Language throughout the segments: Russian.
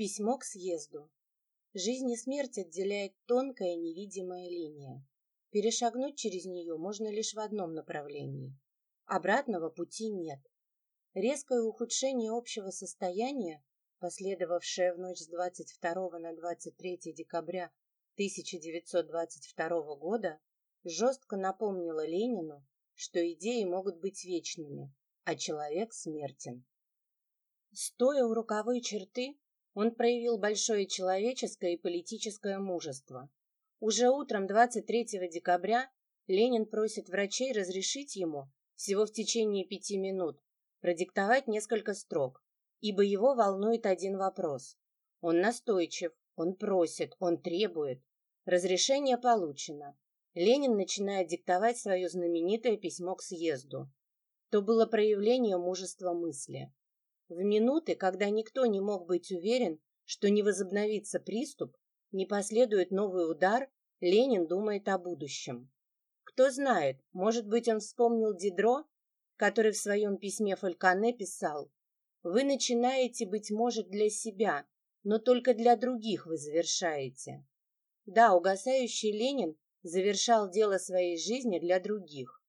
Письмо к съезду. Жизнь и смерть отделяет тонкая невидимая линия. Перешагнуть через нее можно лишь в одном направлении. Обратного пути нет. Резкое ухудшение общего состояния, последовавшее в ночь с 22 на 23 декабря 1922 года, жестко напомнило Ленину, что идеи могут быть вечными, а человек смертен. Стоя у рукавой черты, он проявил большое человеческое и политическое мужество. Уже утром 23 декабря Ленин просит врачей разрешить ему всего в течение пяти минут продиктовать несколько строк, ибо его волнует один вопрос. Он настойчив, он просит, он требует. Разрешение получено. Ленин начинает диктовать свое знаменитое письмо к съезду. То было проявление мужества мысли. В минуты, когда никто не мог быть уверен, что не возобновится приступ, не последует новый удар, Ленин думает о будущем. Кто знает, может быть, он вспомнил Дидро, который в своем письме Фальконе писал «Вы начинаете, быть может, для себя, но только для других вы завершаете». Да, угасающий Ленин завершал дело своей жизни для других.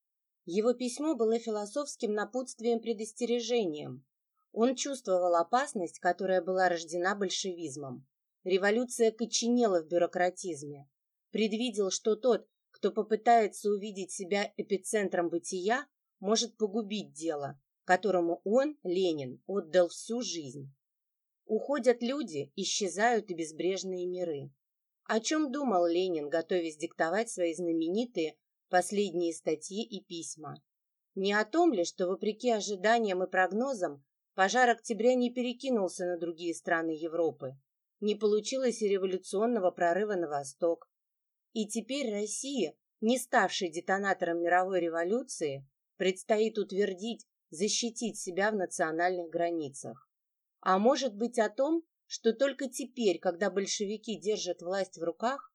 Его письмо было философским напутствием-предостережением, он чувствовал опасность, которая была рождена большевизмом. Революция коченела в бюрократизме. Предвидел, что тот, кто попытается увидеть себя эпицентром бытия, может погубить дело, которому он, Ленин, отдал всю жизнь. Уходят люди, исчезают и безбрежные миры. О чем думал Ленин, готовясь диктовать свои знаменитые последние статьи и письма? Не о том ли, что, вопреки ожиданиям и прогнозам, Пожар октября не перекинулся на другие страны Европы. Не получилось и революционного прорыва на восток. И теперь Россия, не ставшей детонатором мировой революции, предстоит утвердить, защитить себя в национальных границах. А может быть о том, что только теперь, когда большевики держат власть в руках,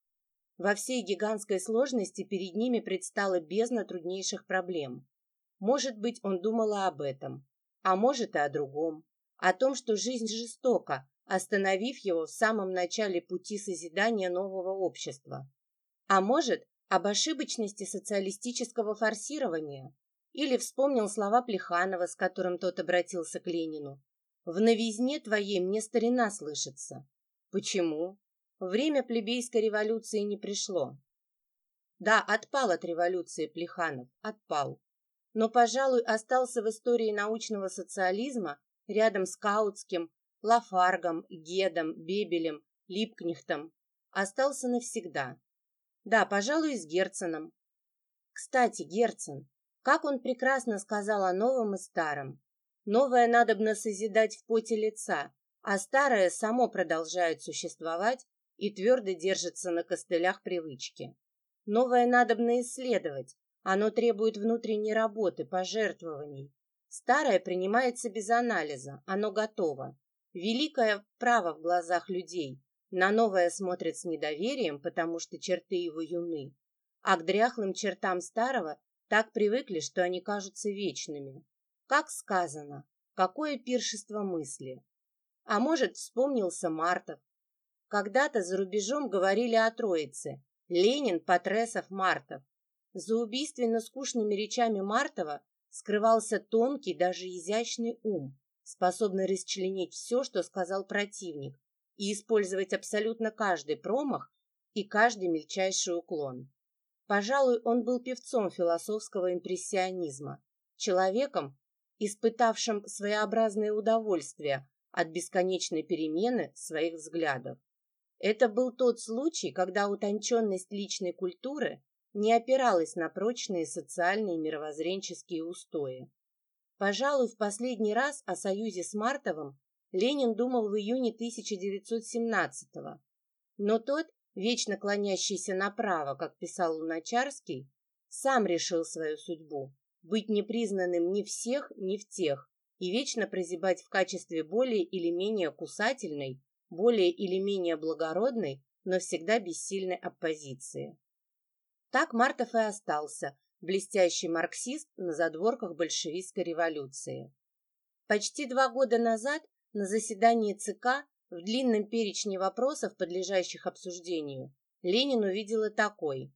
во всей гигантской сложности перед ними предстала бездна труднейших проблем. Может быть, он думала об этом, а может и о другом. О том, что жизнь жестока, остановив его в самом начале пути созидания нового общества. А может, об ошибочности социалистического форсирования. Или вспомнил слова Плеханова, с которым тот обратился к Ленину. «В новизне твоей мне старина слышится». Почему? Время плебейской революции не пришло. Да, отпал от революции Плеханов, отпал но, пожалуй, остался в истории научного социализма рядом с Каутским, Лафаргом, Гедом, Бебелем, Липкнехтом. Остался навсегда. Да, пожалуй, с Герценом. Кстати, Герцен, как он прекрасно сказал о новом и старом. Новое надобно созидать в поте лица, а старое само продолжает существовать и твердо держится на костылях привычки. Новое надобно исследовать, оно требует внутренней работы, пожертвований. Старое принимается без анализа, оно готово. Великое право в глазах людей. На новое смотрят с недоверием, потому что черты его юны. А к дряхлым чертам старого так привыкли, что они кажутся вечными. Как сказано, какое пиршество мысли. А может, вспомнился Мартов. Когда-то за рубежом говорили о Троице. Ленин, Патресов, Мартов. За убийственно скучными речами Мартова скрывался тонкий, даже изящный ум, способный расчленить все, что сказал противник, и использовать абсолютно каждый промах и каждый мельчайший уклон. Пожалуй, он был певцом философского импрессионизма, человеком, испытавшим своеобразное удовольствие от бесконечной перемены своих взглядов. Это был тот случай, когда утонченность личной культуры не опиралась на прочные социальные и мировоззренческие устои. Пожалуй, в последний раз о союзе с Мартовым Ленин думал в июне 1917-го. Но тот, вечно клонящийся направо, как писал Луначарский, сам решил свою судьбу – быть непризнанным ни всех, ни в тех, и вечно прозябать в качестве более или менее кусательной, более или менее благородной, но всегда бессильной оппозиции. Так Мартов и остался, блестящий марксист на задворках большевистской революции. Почти два года назад на заседании ЦК В длинном перечне вопросов, подлежащих обсуждению, Ленин увидел и такой.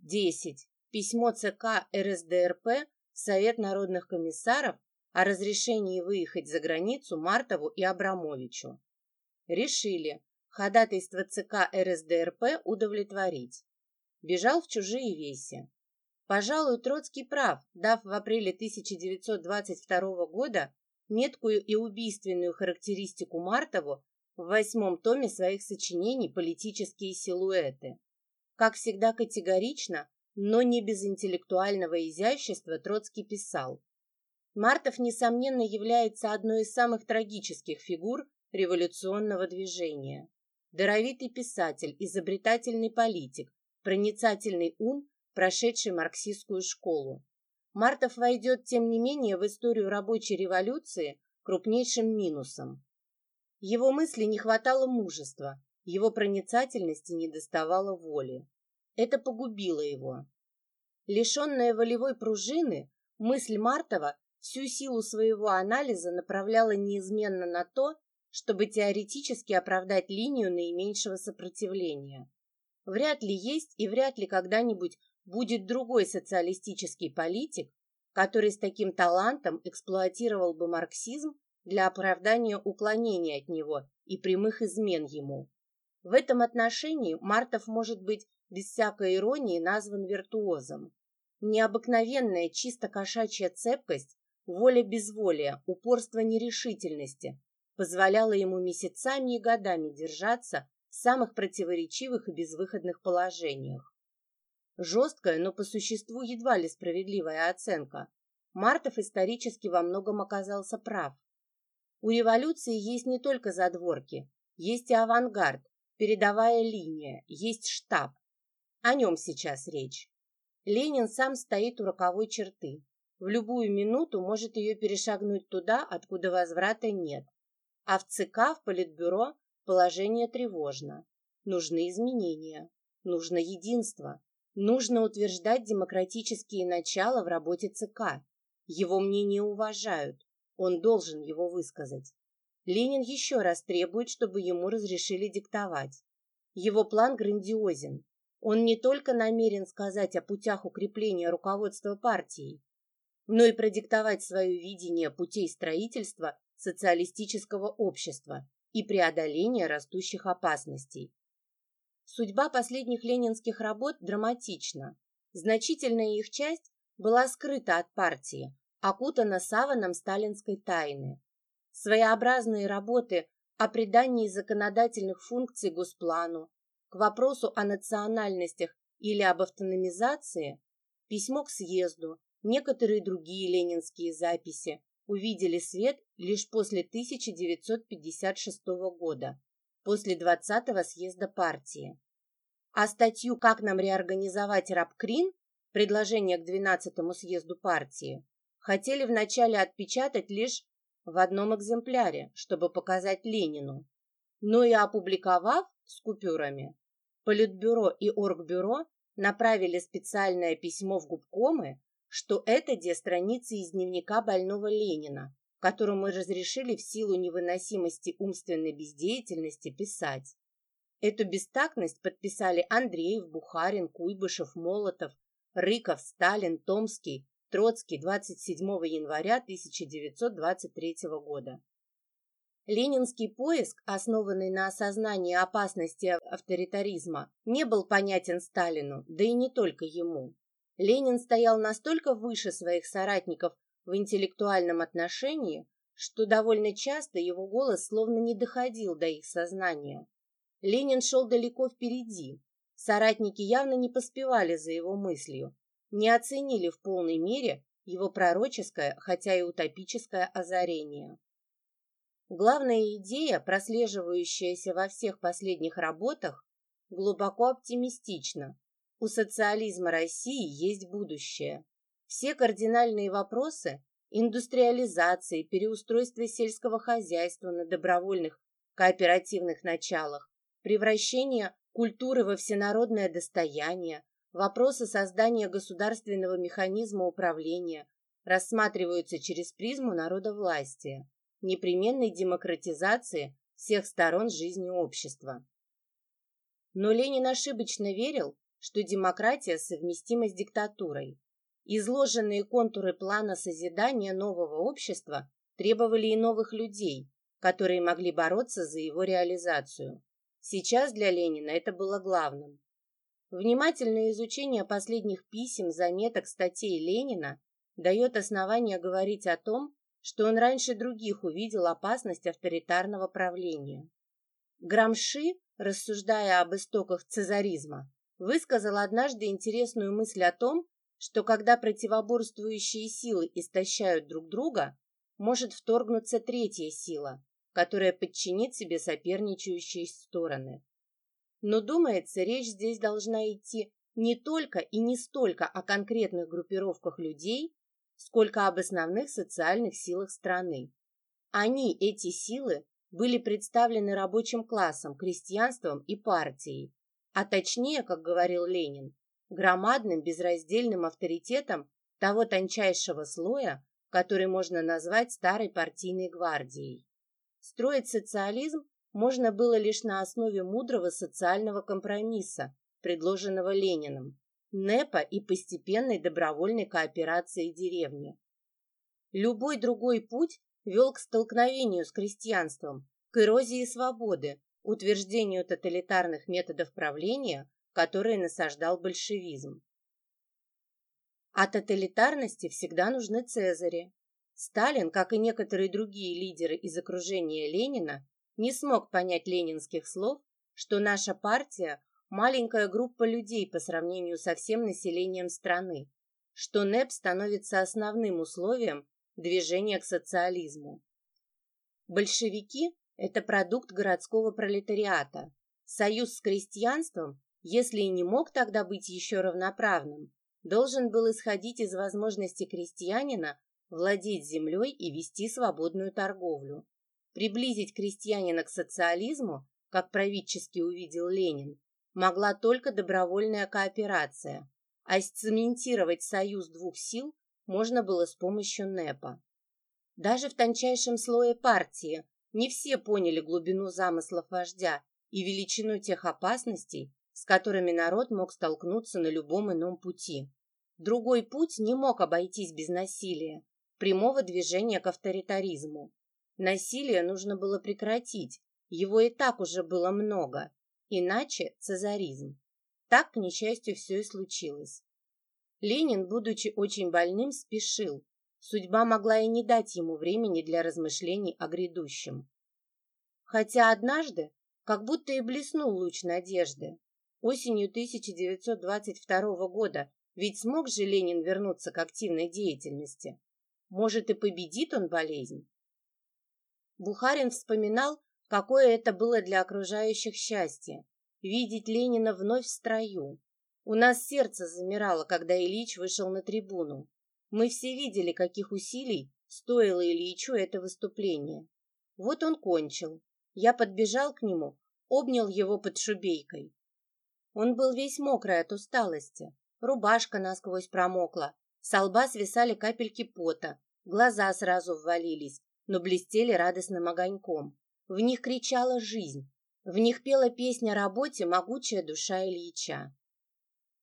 10. Письмо ЦК РСДРП Совет народных комиссаров о разрешении выехать за границу Мартову и Абрамовичу. Решили ходатайство ЦК РСДРП удовлетворить. Бежал в чужие веси. Пожалуй, Троцкий прав, дав в апреле 1922 года меткую и убийственную характеристику Мартову в восьмом томе своих сочинений «Политические силуэты». Как всегда категорично, но не без интеллектуального изящества Троцкий писал. Мартов, несомненно, является одной из самых трагических фигур революционного движения. Даровитый писатель, изобретательный политик, проницательный ум прошедший марксистскую школу. Мартов войдет, тем не менее, в историю рабочей революции крупнейшим минусом. Его мысли не хватало мужества, его проницательности не доставало воли. Это погубило его. Лишенная волевой пружины, мысль Мартова всю силу своего анализа направляла неизменно на то, чтобы теоретически оправдать линию наименьшего сопротивления. Вряд ли есть и вряд ли когда-нибудь будет другой социалистический политик, который с таким талантом эксплуатировал бы марксизм для оправдания уклонения от него и прямых измен ему. В этом отношении Мартов может быть без всякой иронии назван виртуозом. Необыкновенная чисто кошачья цепкость, воля безволия, упорство нерешительности позволяла ему месяцами и годами держаться в самых противоречивых и безвыходных положениях. Жесткая, но по существу едва ли справедливая оценка. Мартов исторически во многом оказался прав. У революции есть не только задворки, есть и авангард, передовая линия, есть штаб. О нем сейчас речь. Ленин сам стоит у роковой черты. В любую минуту может ее перешагнуть туда, откуда возврата нет. А в ЦК, в Политбюро положение тревожно. Нужны изменения, нужно единство, Нужно утверждать демократические начала в работе ЦК. Его мнение уважают. Он должен его высказать. Ленин еще раз требует, чтобы ему разрешили диктовать. Его план грандиозен. Он не только намерен сказать о путях укрепления руководства партией, но и продиктовать свое видение путей строительства социалистического общества и преодоления растущих опасностей. Судьба последних ленинских работ драматична. Значительная их часть была скрыта от партии, окутана саваном сталинской тайны. Своеобразные работы о придании законодательных функций Госплану, к вопросу о национальностях или об автономизации, письмо к съезду, некоторые другие ленинские записи увидели свет лишь после 1956 года после 20-го съезда партии. А статью «Как нам реорганизовать рабкрин» предложение к 12-му съезду партии хотели вначале отпечатать лишь в одном экземпляре, чтобы показать Ленину. Но и опубликовав с купюрами, Политбюро и Оргбюро направили специальное письмо в губкомы, что это где страницы из дневника больного Ленина, которому разрешили в силу невыносимости умственной бездеятельности писать. Эту бестактность подписали Андреев, Бухарин, Куйбышев, Молотов, Рыков, Сталин, Томский, Троцкий 27 января 1923 года. Ленинский поиск, основанный на осознании опасности авторитаризма, не был понятен Сталину, да и не только ему. Ленин стоял настолько выше своих соратников в интеллектуальном отношении, что довольно часто его голос словно не доходил до их сознания. Ленин шел далеко впереди. Соратники явно не поспевали за его мыслью, не оценили в полной мере его пророческое, хотя и утопическое озарение. Главная идея, прослеживающаяся во всех последних работах, глубоко оптимистична. У социализма России есть будущее. Все кардинальные вопросы индустриализации, переустройства сельского хозяйства на добровольных кооперативных началах, превращения культуры во всенародное достояние, вопросы создания государственного механизма управления рассматриваются через призму народовластия, непременной демократизации всех сторон жизни общества. Но Ленин ошибочно верил, что демократия совместима с диктатурой. Изложенные контуры плана созидания нового общества требовали и новых людей, которые могли бороться за его реализацию. Сейчас для Ленина это было главным. Внимательное изучение последних писем, заметок, статей Ленина дает основание говорить о том, что он раньше других увидел опасность авторитарного правления. Грамши, рассуждая об истоках цезаризма, высказал однажды интересную мысль о том, что когда противоборствующие силы истощают друг друга, может вторгнуться третья сила, которая подчинит себе соперничающие стороны. Но, думается, речь здесь должна идти не только и не столько о конкретных группировках людей, сколько об основных социальных силах страны. Они, эти силы, были представлены рабочим классом, крестьянством и партией, а точнее, как говорил Ленин, громадным безраздельным авторитетом того тончайшего слоя, который можно назвать старой партийной гвардией. Строить социализм можно было лишь на основе мудрого социального компромисса, предложенного Лениным, НЭПа и постепенной добровольной кооперации деревни. Любой другой путь вел к столкновению с крестьянством, к эрозии свободы, утверждению тоталитарных методов правления, которые насаждал большевизм. А тоталитарности всегда нужны цезари. Сталин, как и некоторые другие лидеры из окружения Ленина, не смог понять ленинских слов, что наша партия – маленькая группа людей по сравнению со всем населением страны, что НЭП становится основным условием движения к социализму. Большевики – это продукт городского пролетариата. Союз с крестьянством, если и не мог тогда быть еще равноправным, должен был исходить из возможности крестьянина владеть землей и вести свободную торговлю. Приблизить крестьянина к социализму, как правительски увидел Ленин, могла только добровольная кооперация, а сцементировать союз двух сил можно было с помощью НЭПа. Даже в тончайшем слое партии не все поняли глубину замыслов вождя и величину тех опасностей, с которыми народ мог столкнуться на любом ином пути. Другой путь не мог обойтись без насилия, прямого движения к авторитаризму. Насилие нужно было прекратить, его и так уже было много, иначе цезаризм. Так, к несчастью, все и случилось. Ленин, будучи очень больным, спешил. Судьба могла и не дать ему времени для размышлений о грядущем. Хотя однажды, как будто и блеснул луч надежды, осенью 1922 года, ведь смог же Ленин вернуться к активной деятельности. Может, и победит он болезнь? Бухарин вспоминал, какое это было для окружающих счастье – видеть Ленина вновь в строю. У нас сердце замирало, когда Ильич вышел на трибуну. Мы все видели, каких усилий стоило Ильичу это выступление. Вот он кончил. Я подбежал к нему, обнял его под шубейкой. Он был весь мокрый от усталости. Рубашка насквозь промокла, с лба свисали капельки пота, глаза сразу ввалились, но блестели радостным огоньком. В них кричала жизнь, в них пела песня о работе могучая душа Ильича.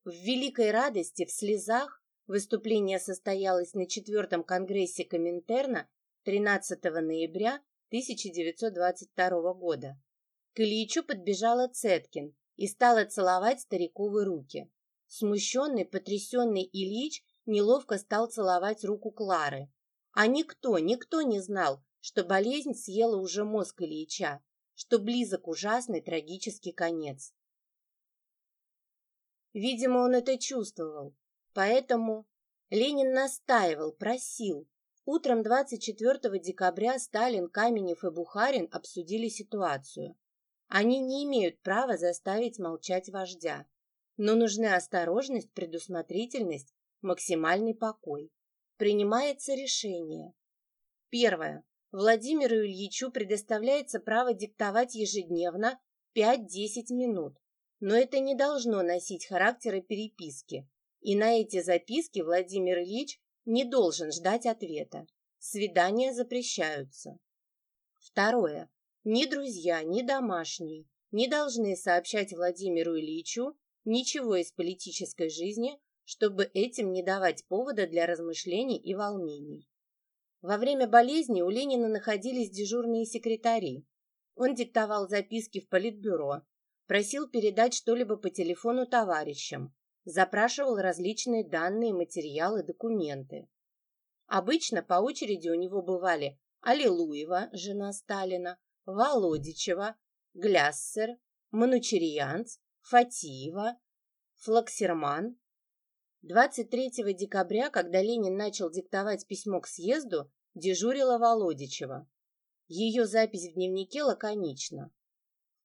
В великой радости, в слезах, выступление состоялось на четвертом конгрессе Коминтерна 13 ноября 1922 года. К Ильичу подбежала Цеткин и стала целовать стариковы руки. Смущенный, потрясенный Ильич неловко стал целовать руку Клары, а никто, никто не знал, что болезнь съела уже мозг Ильича, что близок ужасный трагический конец. Видимо, он это чувствовал, поэтому Ленин настаивал, просил. Утром 24 декабря Сталин, Каменев и Бухарин обсудили ситуацию. Они не имеют права заставить молчать вождя, но нужны осторожность, предусмотрительность, максимальный покой принимается решение. Первое. Владимиру Ильичу предоставляется право диктовать ежедневно 5-10 минут, но это не должно носить характера переписки, и на эти записки Владимир Ильич не должен ждать ответа. Свидания запрещаются. Второе. Ни друзья, ни домашние не должны сообщать Владимиру Ильичу ничего из политической жизни, чтобы этим не давать повода для размышлений и волнений. Во время болезни у Ленина находились дежурные секретари. Он диктовал записки в политбюро, просил передать что-либо по телефону товарищам, запрашивал различные данные, материалы, документы. Обычно по очереди у него бывали Аллилуева, жена Сталина, Володичева, Гляссер, Манучерьянц, Фатиева, Флаксерман. 23 декабря, когда Ленин начал диктовать письмо к съезду, дежурила Володичева. Ее запись в дневнике лаконична.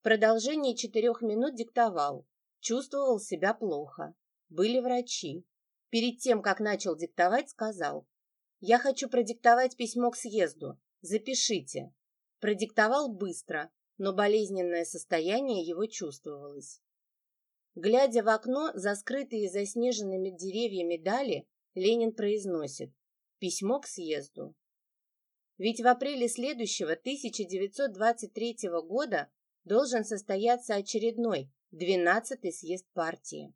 В продолжении четырех минут диктовал. Чувствовал себя плохо. Были врачи. Перед тем, как начал диктовать, сказал. «Я хочу продиктовать письмо к съезду. Запишите». Продиктовал быстро, но болезненное состояние его чувствовалось. Глядя в окно, за скрытые заснеженными деревьями дали, Ленин произносит «Письмо к съезду». Ведь в апреле следующего 1923 года должен состояться очередной, 12-й съезд партии.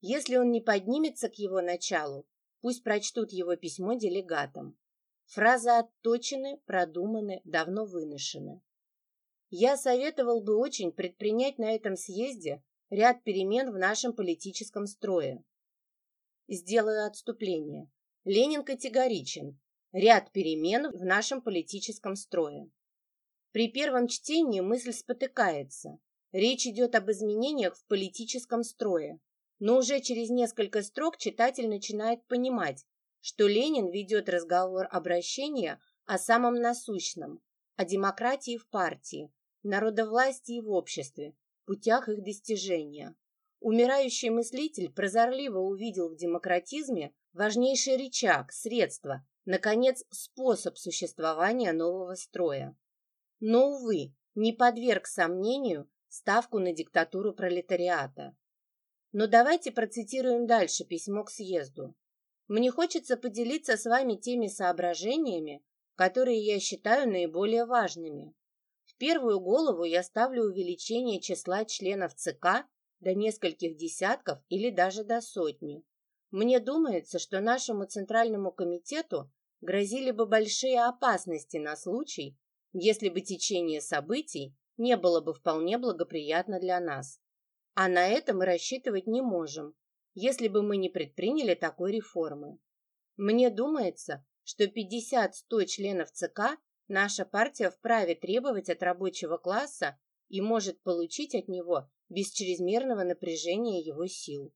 Если он не поднимется к его началу, пусть прочтут его письмо делегатам. Фразы отточены, продуманы, давно выношены. Я советовал бы очень предпринять на этом съезде ряд перемен в нашем политическом строе. Сделаю отступление. Ленин категоричен ряд перемен в нашем политическом строе. При первом чтении мысль спотыкается. Речь идет об изменениях в политическом строе. Но уже через несколько строк читатель начинает понимать, что Ленин ведет разговор обращения о самом насущном, о демократии в партии, народовластии в обществе, путях их достижения. Умирающий мыслитель прозорливо увидел в демократизме важнейший рычаг, средство, наконец, способ существования нового строя. Но, увы, не подверг сомнению ставку на диктатуру пролетариата. Но давайте процитируем дальше письмо к съезду. Мне хочется поделиться с вами теми соображениями, которые я считаю наиболее важными. В первую голову я ставлю увеличение числа членов ЦК до нескольких десятков или даже до сотни. Мне думается, что нашему Центральному комитету грозили бы большие опасности на случай, если бы течение событий не было бы вполне благоприятно для нас. А на это мы рассчитывать не можем, если бы мы не предприняли такой реформы. Мне думается, что 50-100 членов ЦК наша партия вправе требовать от рабочего класса и может получить от него без чрезмерного напряжения его сил.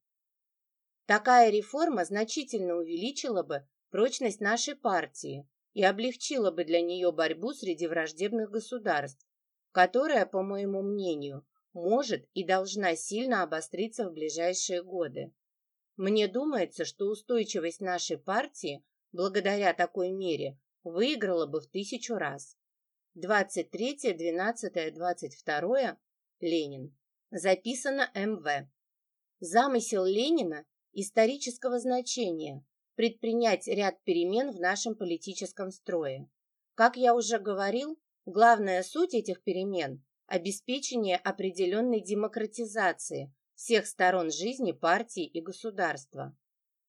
Такая реформа значительно увеличила бы прочность нашей партии и облегчила бы для нее борьбу среди враждебных государств, которая, по моему мнению, может и должна сильно обостриться в ближайшие годы. Мне думается, что устойчивость нашей партии, благодаря такой мере, выиграла бы в тысячу раз. 23, 12, 22 Ленин. Записано МВ. Замысел Ленина исторического значения предпринять ряд перемен в нашем политическом строе. Как я уже говорил, главная суть этих перемен – обеспечение определенной демократизации всех сторон жизни партии и государства.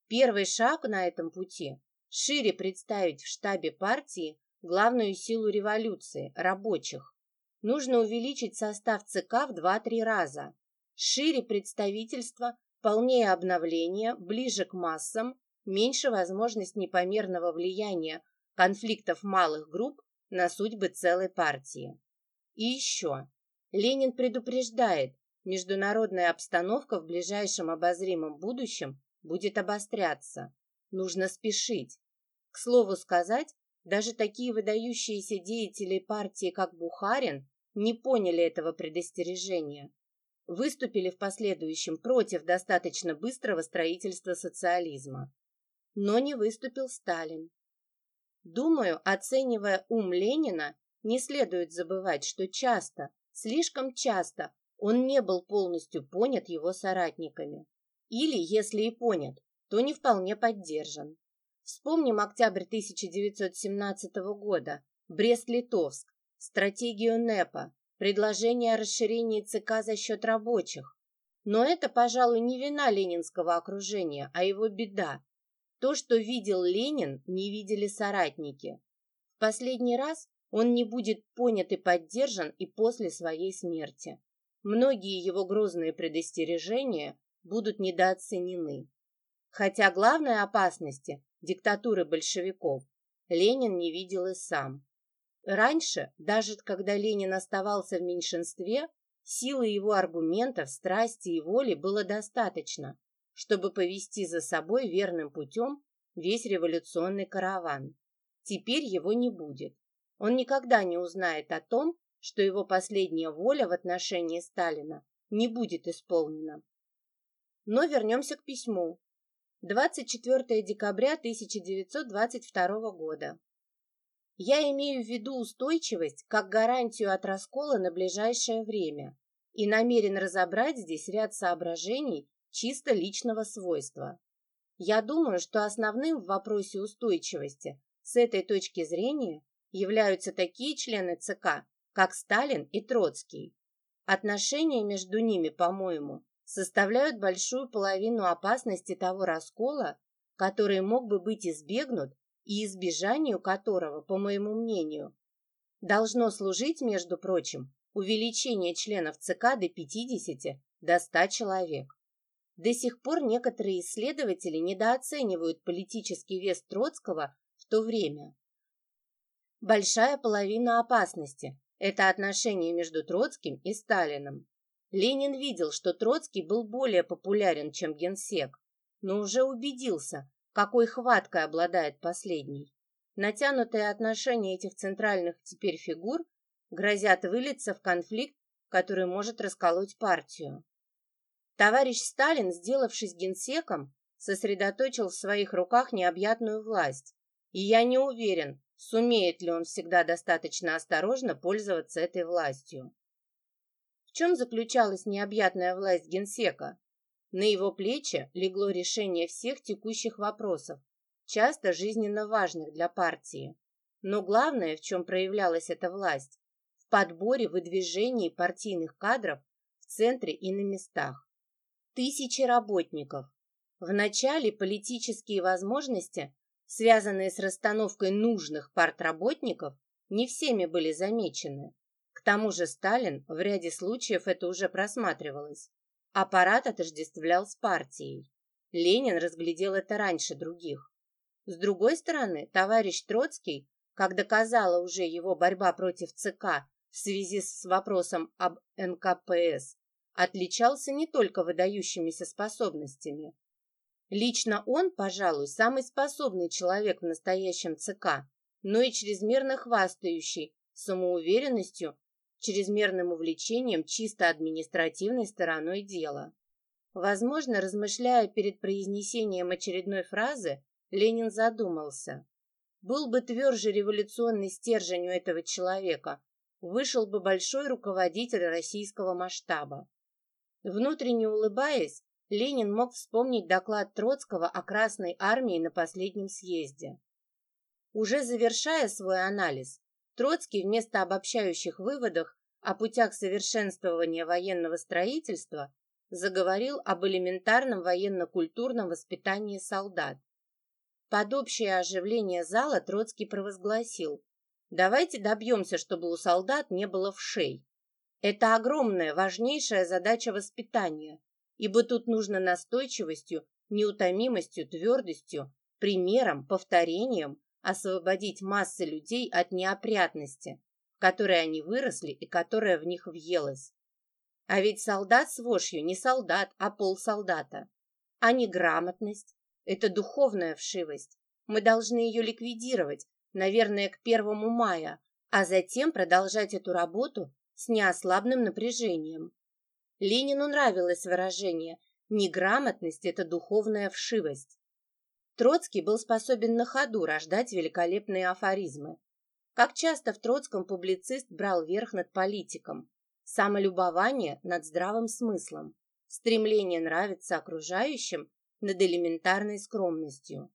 Первый шаг на этом пути – шире представить в штабе партии главную силу революции – рабочих. Нужно увеличить состав ЦК в 2-3 раза, шире представительство, полнее обновление, ближе к массам, меньше возможность непомерного влияния конфликтов малых групп на судьбы целой партии. И еще. Ленин предупреждает, международная обстановка в ближайшем обозримом будущем будет обостряться. Нужно спешить. К слову сказать, даже такие выдающиеся деятели партии, как Бухарин, не поняли этого предостережения. Выступили в последующем против достаточно быстрого строительства социализма но не выступил Сталин. Думаю, оценивая ум Ленина, не следует забывать, что часто, слишком часто, он не был полностью понят его соратниками. Или, если и понят, то не вполне поддержан. Вспомним октябрь 1917 года, Брест-Литовск, стратегию НЭПа, предложение о расширении ЦК за счет рабочих. Но это, пожалуй, не вина ленинского окружения, а его беда. То, что видел Ленин, не видели соратники. В последний раз он не будет понят и поддержан и после своей смерти. Многие его грозные предостережения будут недооценены. Хотя главной опасности – диктатуры большевиков – Ленин не видел и сам. Раньше, даже когда Ленин оставался в меньшинстве, силы его аргументов, страсти и воли было достаточно, чтобы повести за собой верным путем весь революционный караван. Теперь его не будет. Он никогда не узнает о том, что его последняя воля в отношении Сталина не будет исполнена. Но вернемся к письму. 24 декабря 1922 года. Я имею в виду устойчивость как гарантию от раскола на ближайшее время и намерен разобрать здесь ряд соображений чисто личного свойства. Я думаю, что основным в вопросе устойчивости с этой точки зрения являются такие члены ЦК, как Сталин и Троцкий. Отношения между ними, по-моему, составляют большую половину опасности того раскола, который мог бы быть избегнут и избежанию которого, по моему мнению, должно служить, между прочим, увеличение членов ЦК до 50 до 100 человек. До сих пор некоторые исследователи недооценивают политический вес Троцкого в то время. Большая половина опасности – это отношение между Троцким и Сталиным. Ленин видел, что Троцкий был более популярен, чем генсек, но уже убедился, какой хваткой обладает последний. Натянутые отношения этих центральных теперь фигур грозят вылиться в конфликт, который может расколоть партию. Товарищ Сталин, сделавшись генсеком, сосредоточил в своих руках необъятную власть, и я не уверен, Сумеет ли он всегда достаточно осторожно пользоваться этой властью? В чем заключалась необъятная власть генсека? На его плечи легло решение всех текущих вопросов, часто жизненно важных для партии. Но главное, в чем проявлялась эта власть, в подборе, выдвижении партийных кадров в центре и на местах. Тысячи работников. В начале политические возможности связанные с расстановкой нужных партработников, не всеми были замечены. К тому же Сталин в ряде случаев это уже просматривалось. Аппарат отождествлял с партией. Ленин разглядел это раньше других. С другой стороны, товарищ Троцкий, как доказала уже его борьба против ЦК в связи с вопросом об НКПС, отличался не только выдающимися способностями, Лично он, пожалуй, самый способный человек в настоящем ЦК, но и чрезмерно хвастающий самоуверенностью, чрезмерным увлечением чисто административной стороной дела. Возможно, размышляя перед произнесением очередной фразы, Ленин задумался. Был бы тверже революционный стержень у этого человека, вышел бы большой руководитель российского масштаба. Внутренне улыбаясь, Ленин мог вспомнить доклад Троцкого о Красной армии на последнем съезде. Уже завершая свой анализ, Троцкий вместо обобщающих выводов о путях совершенствования военного строительства заговорил об элементарном военно-культурном воспитании солдат. Под общее оживление зала Троцкий провозгласил «Давайте добьемся, чтобы у солдат не было вшей. Это огромная, важнейшая задача воспитания, ибо тут нужно настойчивостью, неутомимостью, твердостью, примером, повторением освободить массы людей от неопрятности, в которой они выросли и которая в них въелась. А ведь солдат с вошью не солдат, а полсолдата. А неграмотность – это духовная вшивость. Мы должны ее ликвидировать, наверное, к первому мая, а затем продолжать эту работу с неослабным напряжением. Ленину нравилось выражение «неграмотность – это духовная вшивость». Троцкий был способен на ходу рождать великолепные афоризмы. Как часто в Троцком публицист брал верх над политиком, самолюбование над здравым смыслом, стремление нравиться окружающим над элементарной скромностью.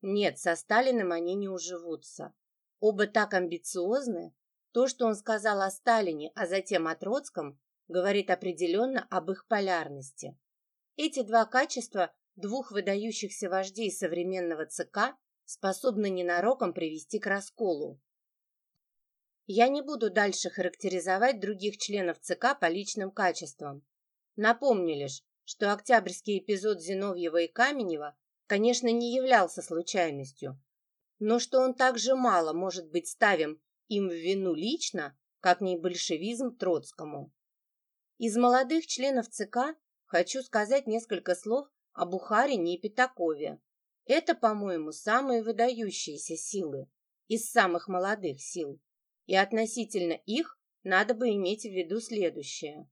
Нет, со Сталиным они не уживутся. Оба так амбициозны, То, что он сказал о Сталине, а затем о Троцком, говорит определенно об их полярности. Эти два качества двух выдающихся вождей современного ЦК способны ненароком привести к расколу. Я не буду дальше характеризовать других членов ЦК по личным качествам. Напомню лишь, что октябрьский эпизод Зиновьева и Каменева, конечно, не являлся случайностью, но что он также мало может быть ставим им в вину лично, как не большевизм Троцкому. Из молодых членов ЦК хочу сказать несколько слов о Бухарине и Пятакове. Это, по-моему, самые выдающиеся силы из самых молодых сил. И относительно их надо бы иметь в виду следующее.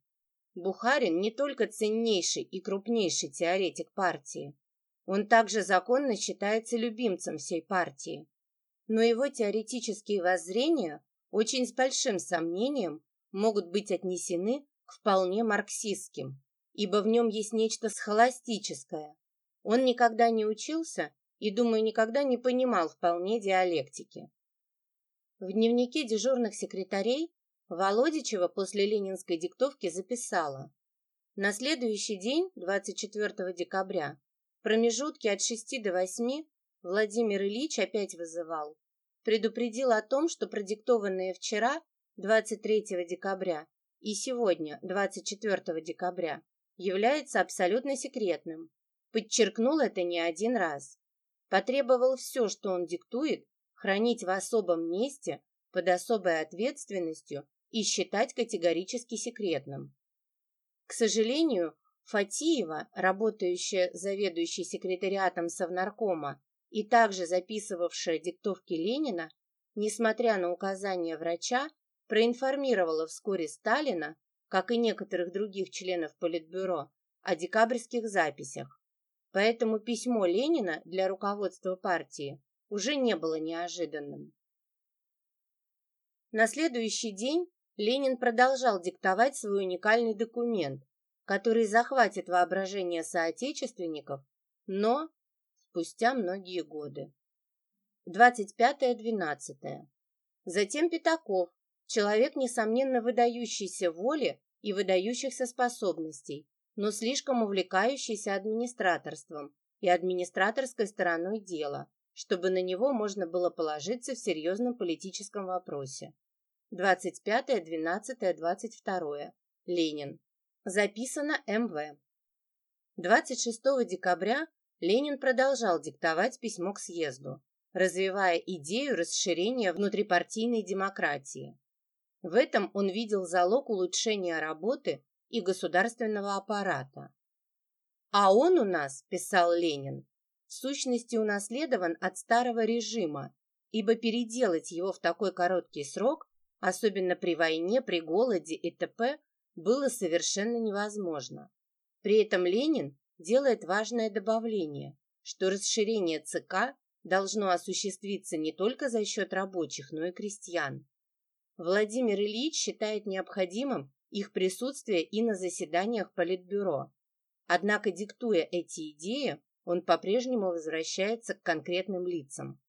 Бухарин не только ценнейший и крупнейший теоретик партии, он также законно считается любимцем всей партии но его теоретические воззрения очень с большим сомнением могут быть отнесены вполне марксистским, ибо в нем есть нечто схоластическое. Он никогда не учился и, думаю, никогда не понимал вполне диалектики. В дневнике дежурных секретарей Володичева после ленинской диктовки записала «На следующий день, 24 декабря, в промежутке от 6 до 8 Владимир Ильич опять вызывал. Предупредил о том, что продиктованное вчера, 23 декабря, и сегодня, 24 декабря, является абсолютно секретным. Подчеркнул это не один раз. Потребовал все, что он диктует, хранить в особом месте, под особой ответственностью и считать категорически секретным. К сожалению, Фатиева, работающая заведующей секретариатом Совнаркома и также записывавшая диктовки Ленина, несмотря на указания врача, проинформировала вскоре Сталина, как и некоторых других членов Политбюро, о декабрьских записях. Поэтому письмо Ленина для руководства партии уже не было неожиданным. На следующий день Ленин продолжал диктовать свой уникальный документ, который захватит воображение соотечественников, но спустя многие годы. 25-12. Затем Пятаков, человек, несомненно, выдающийся воли и выдающихся способностей, но слишком увлекающийся администраторством и администраторской стороной дела, чтобы на него можно было положиться в серьезном политическом вопросе. 25-12-22. Ленин. Записано МВ. 26 декабря Ленин продолжал диктовать письмо к съезду, развивая идею расширения внутрипартийной демократии. В этом он видел залог улучшения работы и государственного аппарата. «А он у нас, — писал Ленин, — в сущности унаследован от старого режима, ибо переделать его в такой короткий срок, особенно при войне, при голоде и т.п., было совершенно невозможно. При этом Ленин делает важное добавление, что расширение ЦК должно осуществиться не только за счет рабочих, но и крестьян. Владимир Ильич считает необходимым их присутствие и на заседаниях Политбюро. Однако, диктуя эти идеи, он по-прежнему возвращается к конкретным лицам.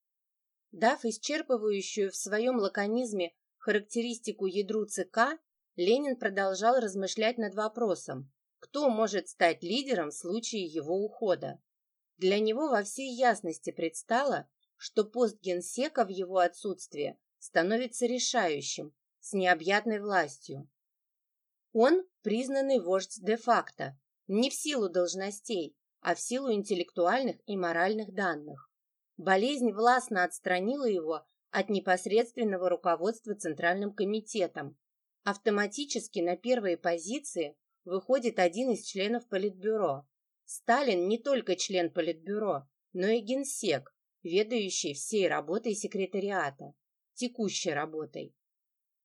Дав исчерпывающую в своем лаконизме характеристику ядру ЦК, Ленин продолжал размышлять над вопросом, кто может стать лидером в случае его ухода. Для него во всей ясности предстало, что пост генсека в его отсутствие становится решающим, с необъятной властью. Он признанный вождь де-факто, не в силу должностей, а в силу интеллектуальных и моральных данных. Болезнь властно отстранила его от непосредственного руководства Центральным комитетом. Автоматически на первые позиции выходит один из членов Политбюро. Сталин не только член Политбюро, но и генсек, ведающий всей работой секретариата, текущей работой.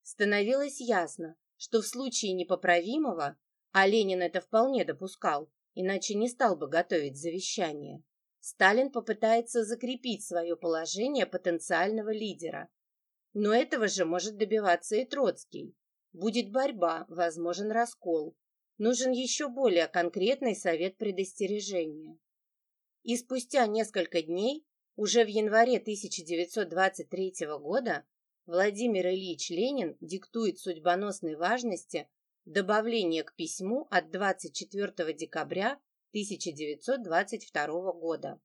Становилось ясно, что в случае непоправимого, а Ленин это вполне допускал, иначе не стал бы готовить завещание, Сталин попытается закрепить свое положение потенциального лидера. Но этого же может добиваться и Троцкий. Будет борьба, возможен раскол нужен еще более конкретный совет предостережения. И спустя несколько дней, уже в январе 1923 года, Владимир Ильич Ленин диктует судьбоносной важности добавление к письму от 24 декабря 1922 года.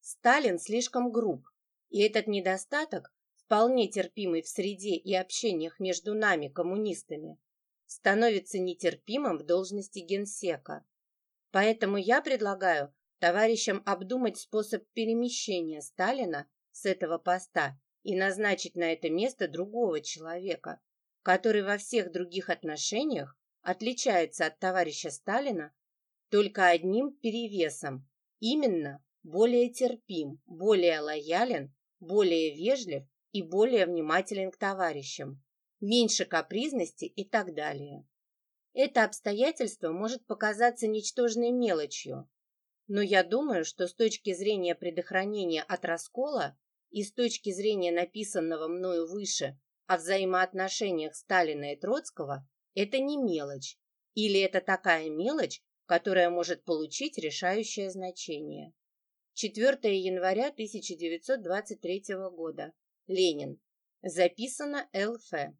Сталин слишком груб, и этот недостаток, вполне терпимый в среде и общениях между нами, коммунистами, становится нетерпимым в должности генсека. Поэтому я предлагаю товарищам обдумать способ перемещения Сталина с этого поста и назначить на это место другого человека, который во всех других отношениях отличается от товарища Сталина только одним перевесом, именно более терпим, более лоялен, более вежлив и более внимателен к товарищам, меньше капризности и так далее. Это обстоятельство может показаться ничтожной мелочью, но я думаю, что с точки зрения предохранения от раскола и с точки зрения написанного мною выше о взаимоотношениях Сталина и Троцкого, это не мелочь, или это такая мелочь, которая может получить решающее значение. 4 января 1923 года. Ленин. Записано ЛФ.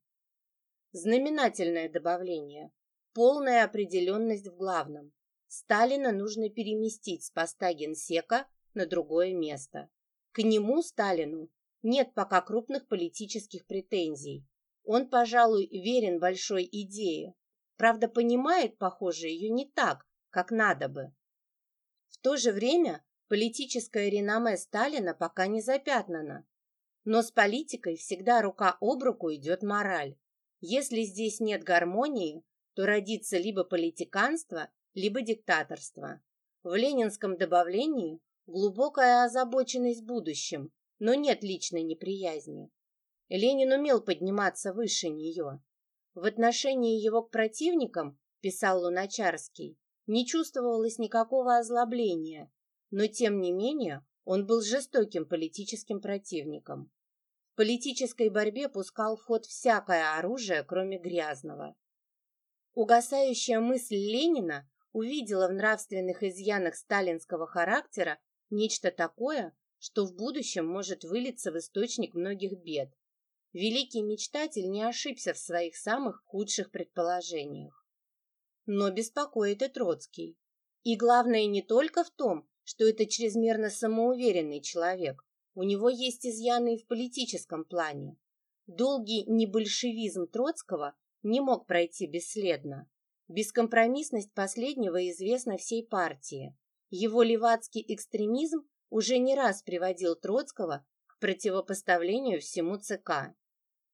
Знаменательное добавление. Полная определенность в главном. Сталина нужно переместить с поста генсека на другое место. К нему, Сталину, нет пока крупных политических претензий. Он, пожалуй, верен большой идее. Правда, понимает, похоже, ее не так, как надо бы. В то же время политическое реноме Сталина пока не запятнано. Но с политикой всегда рука об руку идет мораль. Если здесь нет гармонии, то родится либо политиканство, либо диктаторство. В ленинском добавлении глубокая озабоченность будущим, но нет личной неприязни. Ленин умел подниматься выше нее. В отношении его к противникам, писал Луначарский, не чувствовалось никакого озлобления, но тем не менее он был жестоким политическим противником. В политической борьбе пускал в ход всякое оружие, кроме грязного. Угасающая мысль Ленина увидела в нравственных изъянах сталинского характера нечто такое, что в будущем может вылиться в источник многих бед. Великий мечтатель не ошибся в своих самых худших предположениях. Но беспокоит и Троцкий. И главное не только в том, что это чрезмерно самоуверенный человек. У него есть изъяны и в политическом плане. Долгий небольшевизм Троцкого не мог пройти бесследно. Бескомпромиссность последнего известна всей партии. Его левацкий экстремизм уже не раз приводил Троцкого к противопоставлению всему ЦК.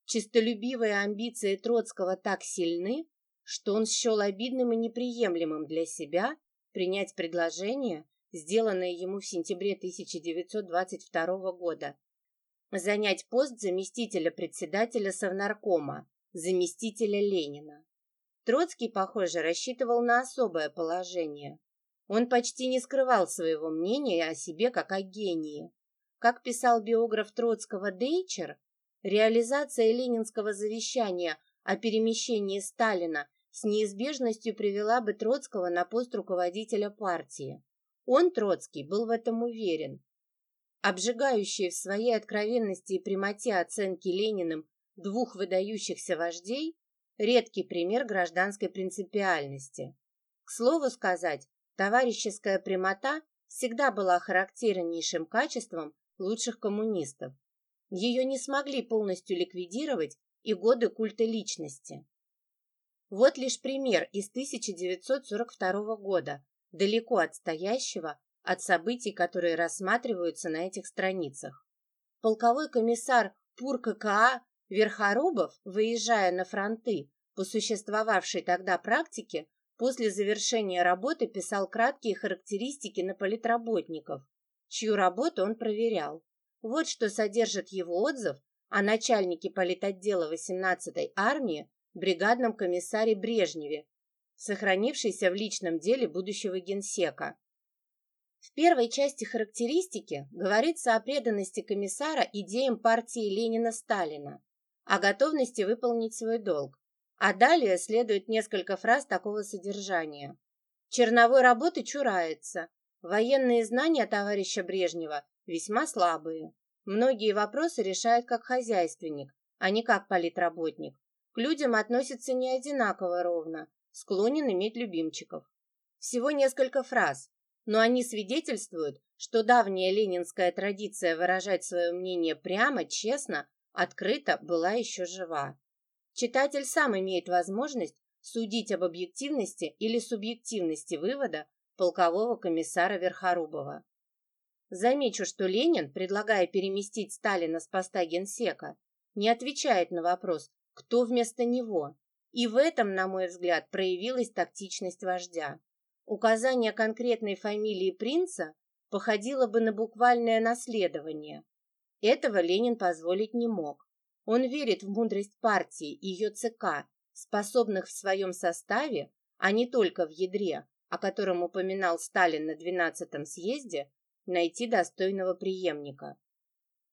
Чистолюбивые амбиции Троцкого так сильны, что он счел обидным и неприемлемым для себя принять предложение, сделанное ему в сентябре 1922 года, занять пост заместителя председателя Совнаркома, заместителя Ленина. Троцкий, похоже, рассчитывал на особое положение. Он почти не скрывал своего мнения о себе как о гении. Как писал биограф Троцкого Дейчер, реализация ленинского завещания о перемещении Сталина с неизбежностью привела бы Троцкого на пост руководителя партии. Он, Троцкий, был в этом уверен. Обжигающие в своей откровенности и прямоте оценки Лениным двух выдающихся вождей редкий пример гражданской принципиальности. К слову сказать, товарищеская прямота всегда была характернейшим качеством лучших коммунистов. Ее не смогли полностью ликвидировать и годы культа личности. Вот лишь пример из 1942 года, далеко отстоящего от событий, которые рассматриваются на этих страницах. Полковой комиссар ПУР ККА Верхорубов, выезжая на фронты по существовавшей тогда практике, после завершения работы писал краткие характеристики на политработников, чью работу он проверял. Вот что содержит его отзыв о начальнике политотдела 18-й армии, бригадном комиссаре Брежневе, сохранившейся в личном деле будущего генсека. В первой части характеристики говорится о преданности комиссара идеям партии Ленина-Сталина о готовности выполнить свой долг. А далее следует несколько фраз такого содержания. Черновой работы чурается. Военные знания товарища Брежнева весьма слабые. Многие вопросы решает как хозяйственник, а не как политработник, к людям относится не одинаково ровно, склонен иметь любимчиков. Всего несколько фраз, но они свидетельствуют, что давняя ленинская традиция выражать свое мнение прямо, честно, открыто была еще жива. Читатель сам имеет возможность судить об объективности или субъективности вывода полкового комиссара Верхорубова. Замечу, что Ленин, предлагая переместить Сталина с поста генсека, не отвечает на вопрос, кто вместо него. И в этом, на мой взгляд, проявилась тактичность вождя. Указание конкретной фамилии принца походило бы на буквальное наследование. Этого Ленин позволить не мог. Он верит в мудрость партии и ее ЦК, способных в своем составе, а не только в ядре, о котором упоминал Сталин на 12-м съезде, найти достойного преемника.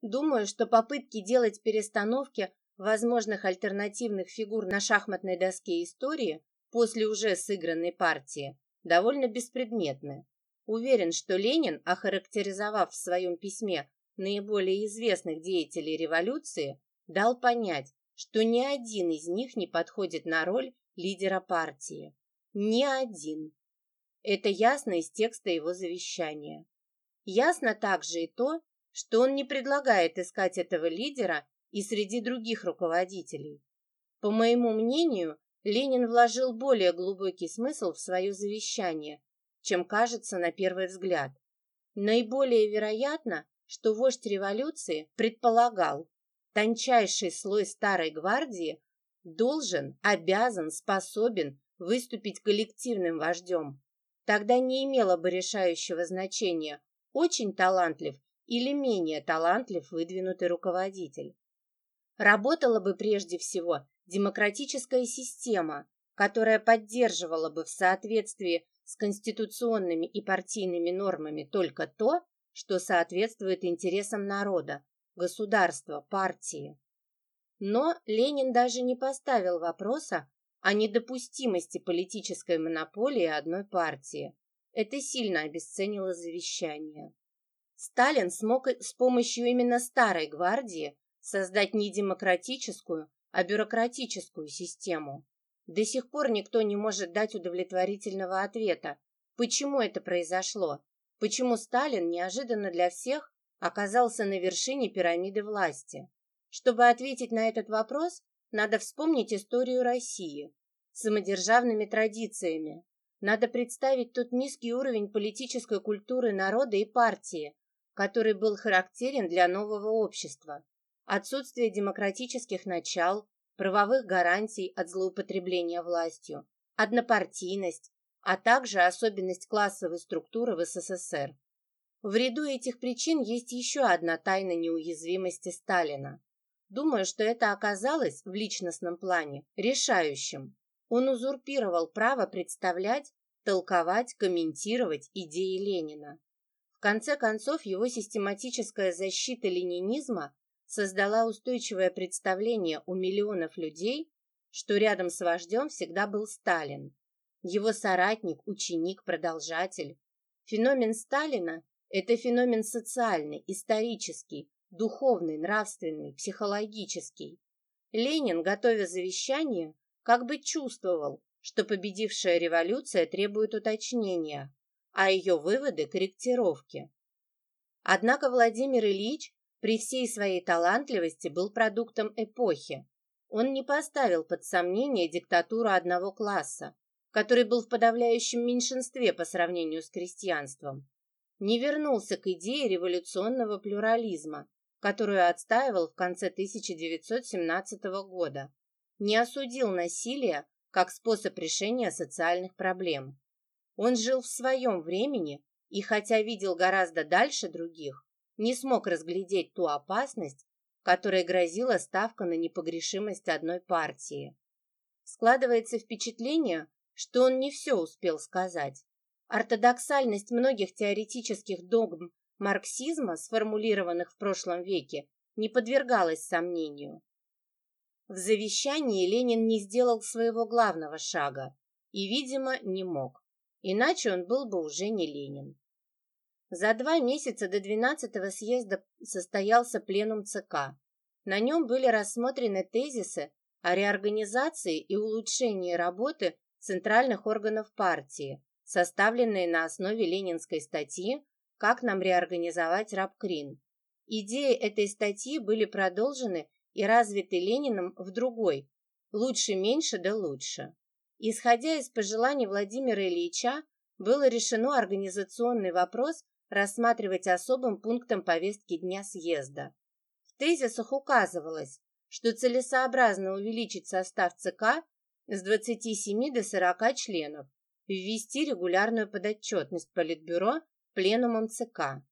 Думаю, что попытки делать перестановки возможных альтернативных фигур на шахматной доске истории после уже сыгранной партии довольно беспредметны. Уверен, что Ленин, охарактеризовав в своем письме наиболее известных деятелей революции, дал понять, что ни один из них не подходит на роль лидера партии. Ни один. Это ясно из текста его завещания. Ясно также и то, что он не предлагает искать этого лидера и среди других руководителей. По моему мнению, Ленин вложил более глубокий смысл в свое завещание, чем кажется на первый взгляд. Наиболее вероятно, что вождь революции предполагал, тончайший слой старой гвардии должен, обязан, способен выступить коллективным вождем. Тогда не имело бы решающего значения, очень талантлив или менее талантлив выдвинутый руководитель. Работала бы прежде всего демократическая система, которая поддерживала бы в соответствии с конституционными и партийными нормами только то, что соответствует интересам народа, государства, партии. Но Ленин даже не поставил вопроса о недопустимости политической монополии одной партии. Это сильно обесценило завещание. Сталин смог с помощью именно старой гвардии создать не демократическую, а бюрократическую систему. До сих пор никто не может дать удовлетворительного ответа, почему это произошло, почему Сталин неожиданно для всех оказался на вершине пирамиды власти. Чтобы ответить на этот вопрос, надо вспомнить историю России с самодержавными традициями. Надо представить тот низкий уровень политической культуры народа и партии, который был характерен для нового общества отсутствие демократических начал, правовых гарантий от злоупотребления властью, однопартийность, а также особенность классовой структуры в СССР. В ряду этих причин есть еще одна тайна неуязвимости Сталина. Думаю, что это оказалось в личностном плане решающим. Он узурпировал право представлять, толковать, комментировать идеи Ленина. В конце концов, его систематическая защита ленинизма создала устойчивое представление у миллионов людей, что рядом с вождем всегда был Сталин, его соратник, ученик, продолжатель. Феномен Сталина – это феномен социальный, исторический, духовный, нравственный, психологический. Ленин, готовя завещание, как бы чувствовал, что победившая революция требует уточнения, а ее выводы – корректировки. Однако Владимир Ильич при всей своей талантливости был продуктом эпохи. Он не поставил под сомнение диктатуру одного класса, который был в подавляющем меньшинстве по сравнению с крестьянством. Не вернулся к идее революционного плюрализма, которую отстаивал в конце 1917 года. Не осудил насилие как способ решения социальных проблем. Он жил в своем времени и, хотя видел гораздо дальше других, не смог разглядеть ту опасность, которая грозила ставка на непогрешимость одной партии. Складывается впечатление, что он не все успел сказать. Ортодоксальность многих теоретических догм марксизма, сформулированных в прошлом веке, не подвергалась сомнению. В завещании Ленин не сделал своего главного шага и, видимо, не мог. Иначе он был бы уже не Ленин. За два месяца до 12-го съезда состоялся пленум ЦК. На нем были рассмотрены тезисы о реорганизации и улучшении работы центральных органов партии, составленные на основе ленинской статьи «Как нам реорганизовать Рабкрин». Идеи этой статьи были продолжены и развиты Лениным в другой «Лучше меньше да лучше». Исходя из пожеланий Владимира Ильича, было решено организационный вопрос рассматривать особым пунктом повестки дня съезда. В тезисах указывалось, что целесообразно увеличить состав ЦК с 27 до 40 членов, ввести регулярную подотчетность Политбюро пленумом ЦК.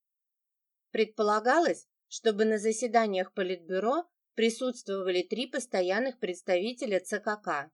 Предполагалось, чтобы на заседаниях Политбюро присутствовали три постоянных представителя ЦКК.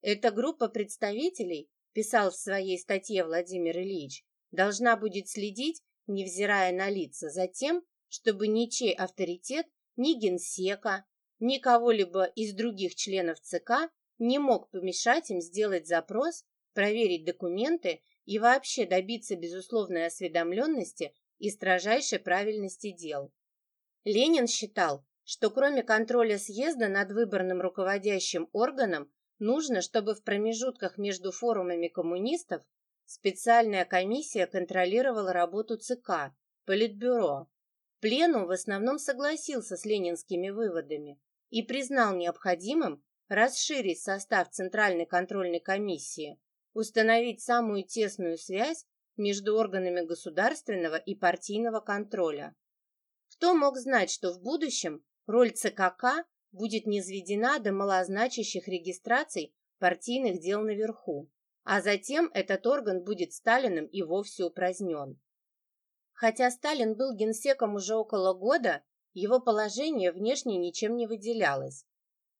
Эта группа представителей, писал в своей статье Владимир Ильич, должна будет следить, невзирая на лица, за тем, чтобы ничей авторитет ни генсека, ни кого-либо из других членов ЦК не мог помешать им сделать запрос, проверить документы и вообще добиться безусловной осведомленности и строжайшей правильности дел. Ленин считал, что кроме контроля съезда над выборным руководящим органом нужно, чтобы в промежутках между форумами коммунистов специальная комиссия контролировала работу ЦК, Политбюро. Пленум в основном согласился с ленинскими выводами и признал необходимым расширить состав Центральной контрольной комиссии, установить самую тесную связь между органами государственного и партийного контроля. Кто мог знать, что в будущем роль ЦКК будет низведена до малозначащих регистраций партийных дел наверху, а затем этот орган будет Сталиным и вовсе упразднен. Хотя Сталин был генсеком уже около года, его положение внешне ничем не выделялось.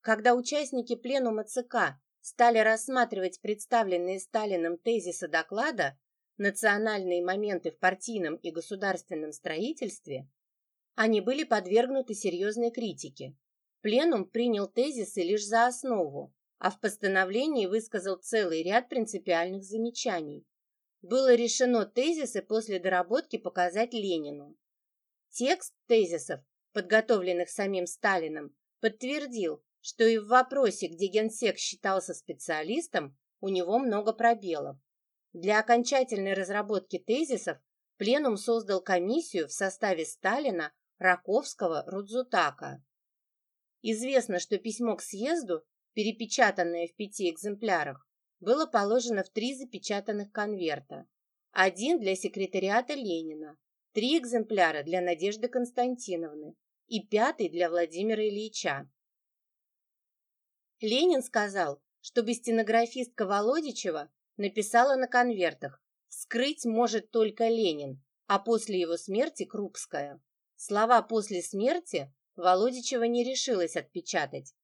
Когда участники пленума ЦК стали рассматривать представленные Сталиным тезисы доклада «Национальные моменты в партийном и государственном строительстве», они были подвергнуты серьезной критике. Пленум принял тезисы лишь за основу, а в постановлении высказал целый ряд принципиальных замечаний. Было решено тезисы после доработки показать Ленину. Текст тезисов, подготовленных самим Сталиным, подтвердил, что и в вопросе, где генсек считался специалистом, у него много пробелов. Для окончательной разработки тезисов Пленум создал комиссию в составе Сталина, Раковского, Рудзутака. Известно, что письмо к съезду, перепечатанное в пяти экземплярах, было положено в три запечатанных конверта. Один для секретариата Ленина, три экземпляра для Надежды Константиновны и пятый для Владимира Ильича. Ленин сказал, чтобы стенографистка Володичева написала на конвертах «Вскрыть может только Ленин, а после его смерти Крупская». Слова «после смерти» Володичева не решилась отпечатать.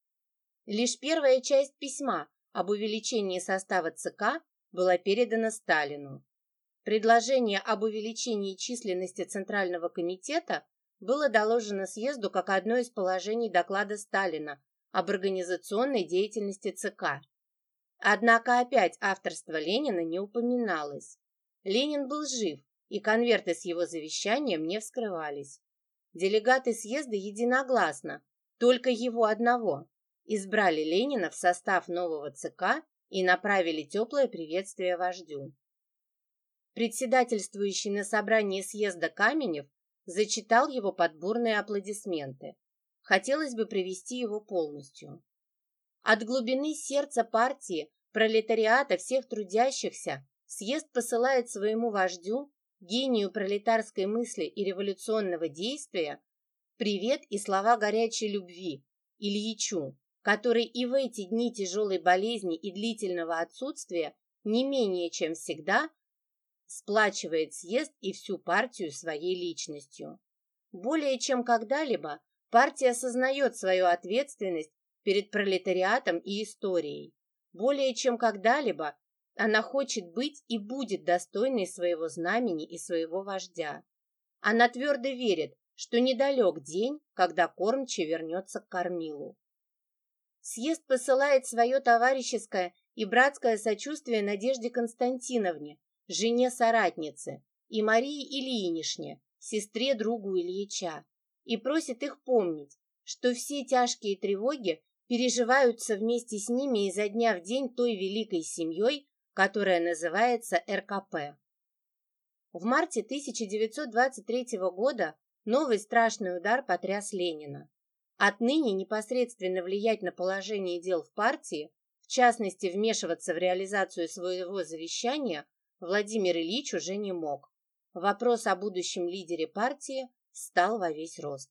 Лишь первая часть письма об увеличении состава ЦК была передана Сталину. Предложение об увеличении численности Центрального комитета было доложено съезду как одно из положений доклада Сталина об организационной деятельности ЦК. Однако опять авторство Ленина не упоминалось. Ленин был жив, и конверты с его завещанием не вскрывались. Делегаты съезда единогласно, только его одного, избрали Ленина в состав нового ЦК и направили теплое приветствие вождю. Председательствующий на собрании съезда Каменев зачитал его подборные аплодисменты. Хотелось бы привести его полностью. От глубины сердца партии, пролетариата всех трудящихся, съезд посылает своему вождю, гению пролетарской мысли и революционного действия, привет и слова горячей любви Ильичу, который и в эти дни тяжелой болезни и длительного отсутствия не менее чем всегда сплачивает съезд и всю партию своей личностью. Более чем когда-либо Партия осознает свою ответственность перед пролетариатом и историей. Более чем когда-либо она хочет быть и будет достойной своего знамени и своего вождя. Она твердо верит, что недалек день, когда кормчий вернется к кормилу. Съезд посылает свое товарищеское и братское сочувствие Надежде Константиновне, жене-соратнице, и Марии Ильинишне, сестре другу Ильича, и просит их помнить, что все тяжкие тревоги переживаются вместе с ними изо дня в день той великой семьей, которая называется РКП. В марте 1923 года новый страшный удар потряс Ленина. Отныне непосредственно влиять на положение дел в партии, в частности вмешиваться в реализацию своего завещания, Владимир Ильич уже не мог. Вопрос о будущем лидере партии стал во весь рост.